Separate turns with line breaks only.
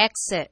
exit.